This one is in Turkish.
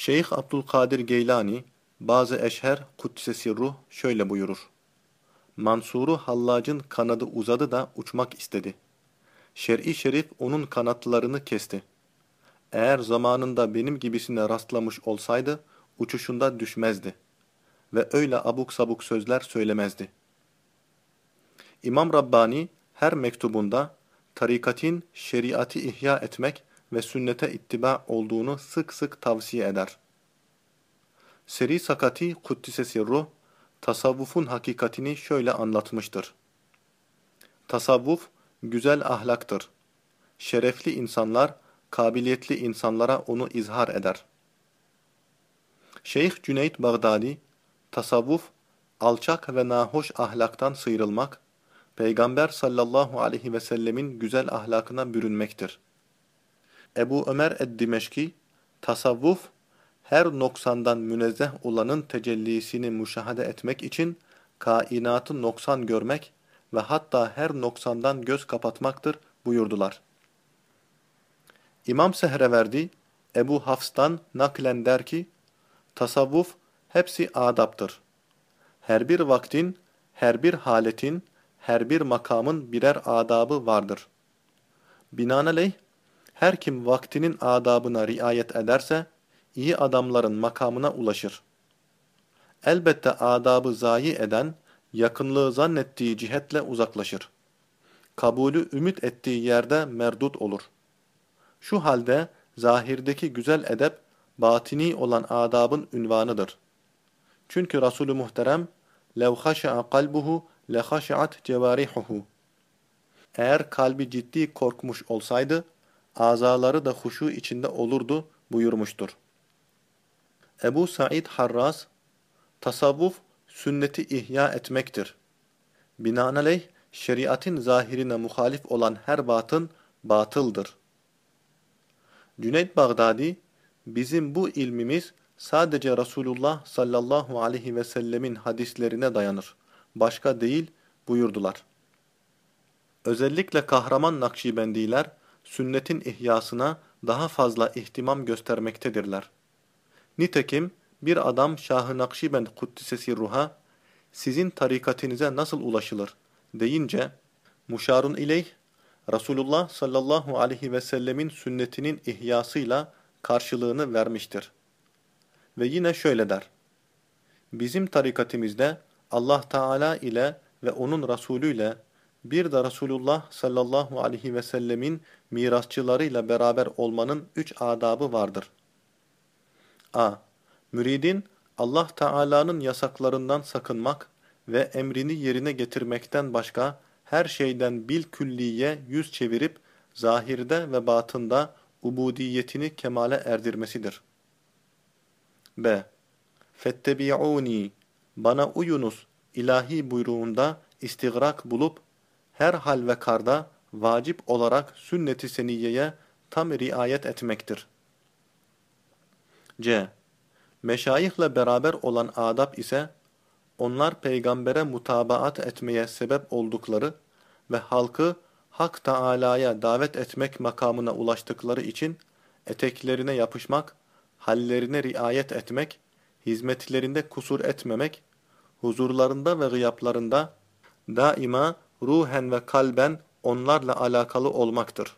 Şeyh Abdülkadir Geylani, bazı eşher kuddise ruh şöyle buyurur. Mansur'u hallacın kanadı uzadı da uçmak istedi. Şer'i şerif onun kanatlarını kesti. Eğer zamanında benim gibisine rastlamış olsaydı, uçuşunda düşmezdi. Ve öyle abuk sabuk sözler söylemezdi. İmam Rabbani her mektubunda tarikatin şeriatı ihya etmek ve sünnete ittiba olduğunu sık sık tavsiye eder. Seri Sakati Kuddisesi Ruh, tasavvufun hakikatini şöyle anlatmıştır. Tasavvuf, güzel ahlaktır. Şerefli insanlar, kabiliyetli insanlara onu izhar eder. Şeyh Cüneyt Bağdadi, tasavvuf, alçak ve nahoş ahlaktan sıyrılmak, Peygamber sallallahu aleyhi ve sellemin güzel ahlakına bürünmektir. Ebu Ömer ed-Dimeşki, tasavvuf, her noksandan münezzeh olanın tecellisini müşahede etmek için kainatı noksan görmek ve hatta her noksandan göz kapatmaktır buyurdular. İmam Sehreverdi, Ebu Hafs'tan naklen der ki, tasavvuf hepsi adaptır. Her bir vaktin, her bir haletin, her bir makamın birer adabı vardır. Binaenaleyh, her kim vaktinin adabına riayet ederse, iyi adamların makamına ulaşır. Elbette adabı zayi eden, yakınlığı zannettiği cihetle uzaklaşır. Kabulü ümit ettiği yerde merdut olur. Şu halde zahirdeki güzel edep, batini olan adabın ünvanıdır. Çünkü Resulü Muhterem, لَوْ خَشَعَ قَلْبُهُ لَخَشَعَتْ جَوَارِحُهُ Eğer kalbi ciddi korkmuş olsaydı, azaları da huşu içinde olurdu buyurmuştur. Ebu Said Harraz, tasavvuf sünneti ihya etmektir. Binaenaleyh şeriatın zahirine muhalif olan her batın batıldır. Cüneyd Bağdadi, bizim bu ilmimiz sadece Resulullah sallallahu aleyhi ve sellemin hadislerine dayanır. Başka değil buyurdular. Özellikle kahraman Nakşibendiler, sünnetin ihyasına daha fazla ihtimam göstermektedirler. Nitekim bir adam Şah-ı Nakşibend Kuddisesi Ruh'a sizin tarikatinize nasıl ulaşılır deyince muşarun ileyh Resulullah sallallahu aleyhi ve sellemin sünnetinin ihyasıyla karşılığını vermiştir. Ve yine şöyle der. Bizim tarikatimizde Allah Teala ile ve onun Resulü ile bir de Resulullah sallallahu aleyhi ve sellemin mirasçılarıyla beraber olmanın üç adabı vardır. A. Müridin Allah Teala'nın yasaklarından sakınmak ve emrini yerine getirmekten başka her şeyden bil külliye yüz çevirip zahirde ve batında ubudiyetini kemale erdirmesidir. B. Fettebi'uni bana uyunuz ilahi buyruğunda istigrak bulup her hal ve karda vacip olarak sünnet-i seniyeye tam riayet etmektir. C. Meşayihle beraber olan adab ise, onlar peygambere mutabaat etmeye sebep oldukları ve halkı Hak Teâlâ'ya davet etmek makamına ulaştıkları için eteklerine yapışmak, hallerine riayet etmek, hizmetlerinde kusur etmemek, huzurlarında ve gıyaplarında daima ruhen ve kalben onlarla alakalı olmaktır.